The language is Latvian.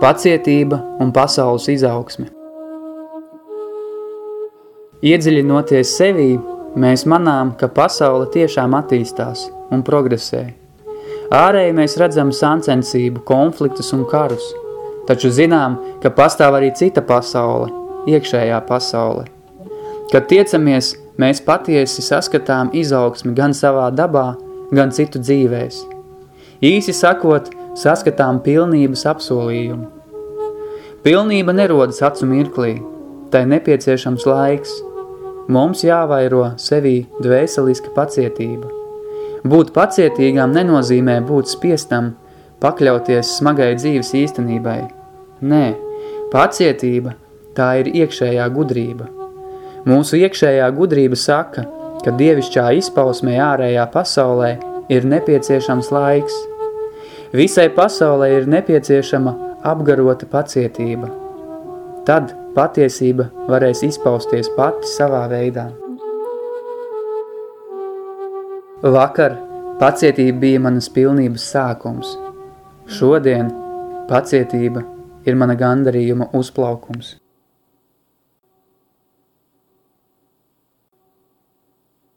Pacietība un pasaules izaugsme. Iedziļinoties sevī, mēs manām, ka pasaule tiešām attīstās un progresē. Ārēji mēs redzam sancensību, konfliktus un karus, taču zinām, ka pastāv arī cita pasaule, iekšējā pasaule. Kad tiecamies, mēs patiesi saskatām izaugsmi gan savā dabā, gan citu dzīvēs. Īsi sakot, saskatām pilnības apsolījumu. Pilnība nerodas acu mirklī, tai nepieciešams laiks. Mums jāvairo sevī dvēseliska pacietība. Būt pacietīgām nenozīmē būt spiestam, pakļauties smagai dzīves īstenībai. Nē, pacietība tā ir iekšējā gudrība. Mūsu iekšējā gudrība saka, ka dievišķā izpausmē ārējā pasaulē ir nepieciešams laiks. Visai pasaulē ir nepieciešama apgarota pacietība. Tad patiesība varēs izpausties pati savā veidā. Vakar pacietība bija manas pilnības sākums. Šodien pacietība ir mana gandarījuma uzplaukums.